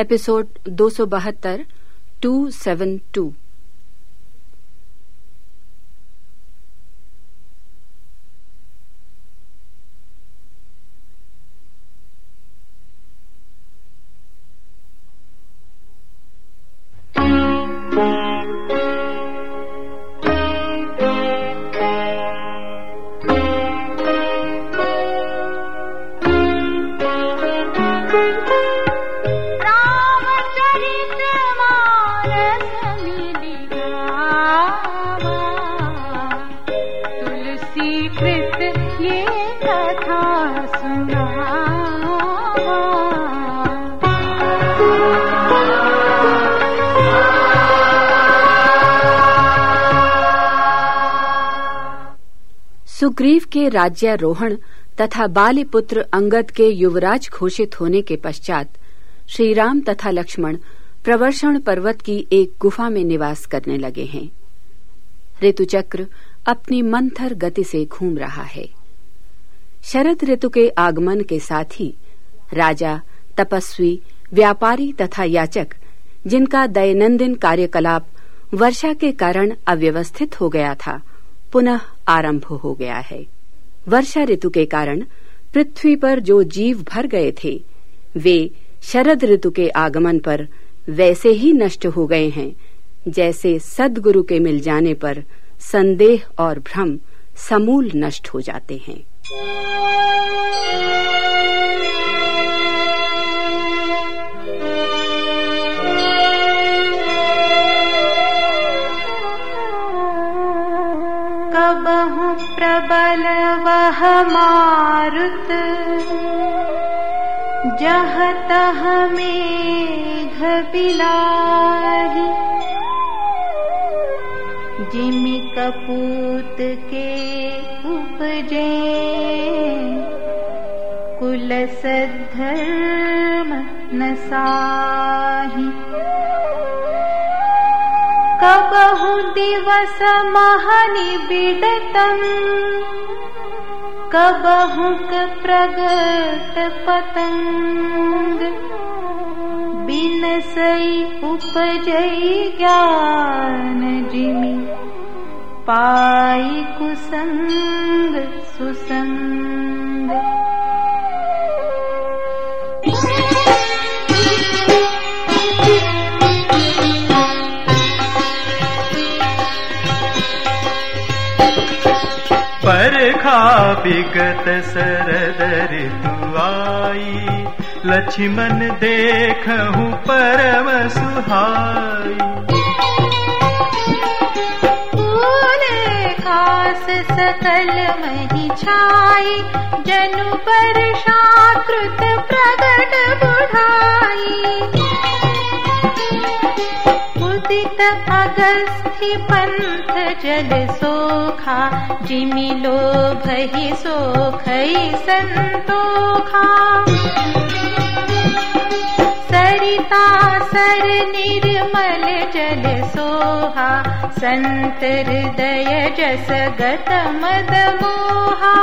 Episode दो सौ बहत्तर टू सेवन टू। सुग्रीव के राज्यारोहण तथा बालीपुत्र अंगद के युवराज घोषित होने के पश्चात श्री राम तथा लक्ष्मण प्रवर्षण पर्वत की एक गुफा में निवास करने लगे हैं। ऋतुचक्र अपनी मंथर गति से घूम रहा है। शरद ऋतु के आगमन के साथ ही राजा, तपस्वी, व्यापारी तथा याचक, जिनका दैनंदिन कार्यकलाप वर्षा के कारण अव्यवस्थित हो गया था, पुनः आरंभ हो गया है। वर्षा ऋतु के कारण पृथ्वी पर जो जीव भर गए थे, वे शरद ऋतु के आगमन पर वैसे ही नष्ट हो गए हैं, जैसे सदगुरु के मिल जाने पर संदेह और भ्रम समूल नष्ट हो जाते हैं। बहु प्रबल वह मारुत, जह तह मेघ जिमि कपूत के उपजे। कुल सद्धर्म नसाही। कबहु दिवस महनि बिडतम्। कबहुक प्रगट पतंग। बिनसई उपजई ज्ञान पाई कुसंग सुसंग। परखा विगत सरद ऋतुआई लक्ष्मण देखहु परम सुहाई। सकल मही छाई जनु पर बुढ़ाई उदित अगस्थि पंथ जल सोखा जिमि भही सोखई संतोखा। सरिता सर निर्मल जल सोहा गत मद मोहा।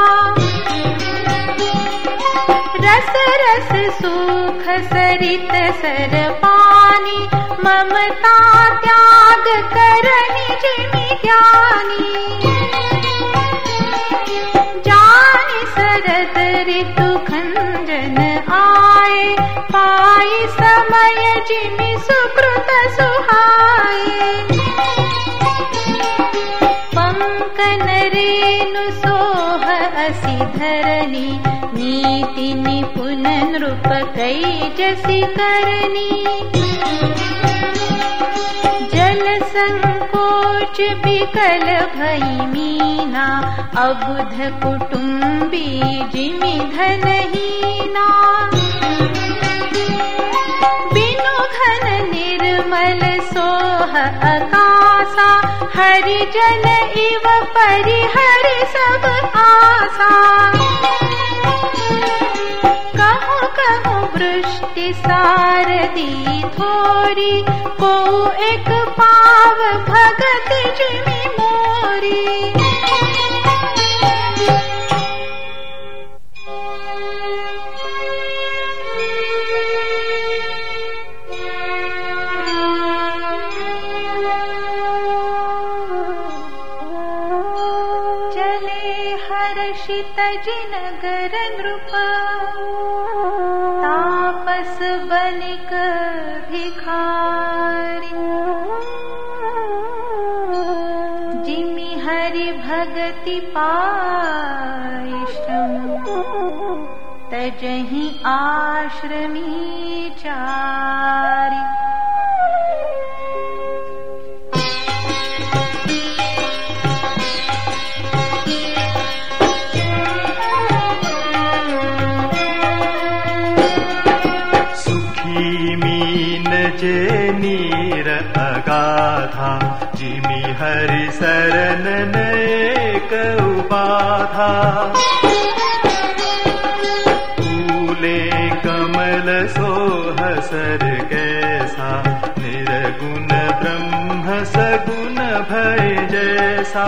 रस रस सुख सरित सर पानी ममता त्याग करनी जिमि ज्ञानी जिमि सुकृत सुहाए पंकन रेणु सोह असि धरनी नीति निपुन नृप कई जसी करनी जल संकोच विकल भई मीना अबुध कुटुम्बी जिमि धनहीना निर्मल सोह अकासा हरि जन इव परिहर सब आसा कहु कहु थोरी को एक पाव भगत जिमि मोरी क्षितजिनगर नृप। तापस बनिक भिखारी। जिमि हरि भगति पाइष्टम तजहि आश्रमी चारि अगाधा जिमि हरि शरण नैक उपाधा। कमल सोहसर कैसा। निर्गुण ब्रह्म सगुण भय जैसा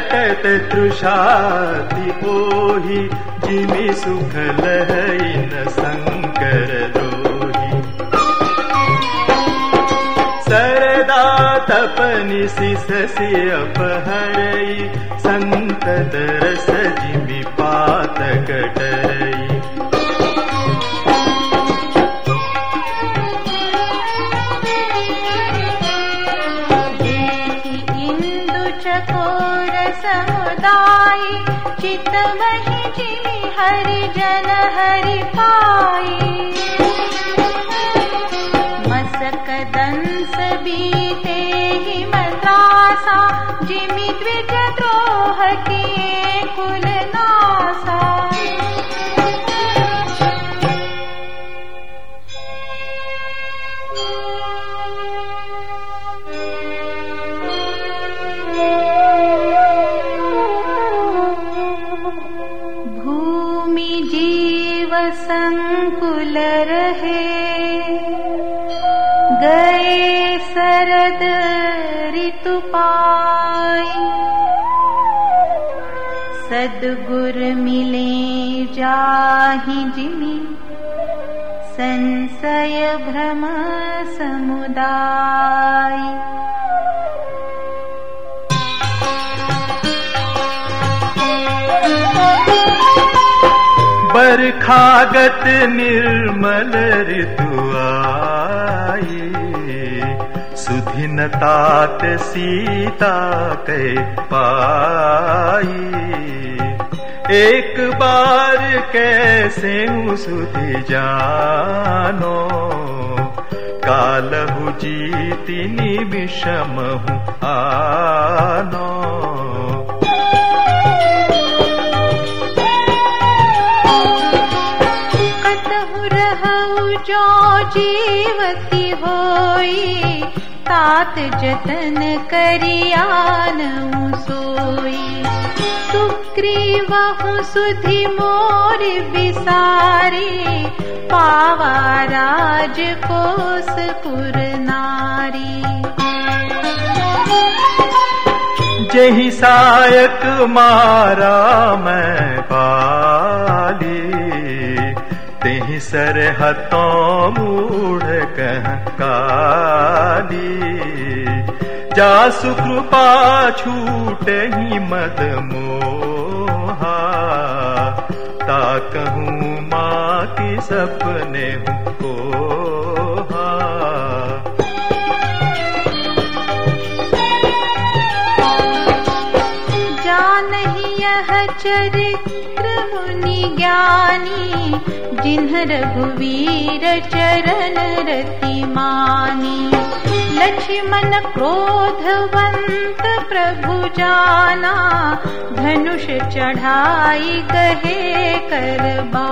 रटत तृषाति ओहि जिमि सुख लहन शङ्कर दोहि। सरदा तपनि सिससि अपहरै सन्तत रस जिमि पात जिमि हरि जन हरि पाई मसक दंस बीते ही मद्रासा जिमि द्विज सदगुर मिले जाहि संशय भ्रम समुदाय बरखागत निर्मल सुधिन तात सीता कै पाई एक बार कैसे सुधि जानो? कालहु जीति निमिषम आनो। जो जीवती होई तात जतन करियान सोई सुग्रीवहु सुधि मोर विसारे, पावा राज कोसपुर नारी। जही सायक मारा मैं पाली, तेहि सर हतों मूढ़ कह काली। जासु कृपा छूट ही मद मोहा ता कहूँ माँ की सपने को चरित्र मुनि ज्ञानी जिन्ह रघुवीर चरण रति मानी। लक्ष्मण क्रोधवंत प्रभु जाना धनुष चढ़ाई कहे करबा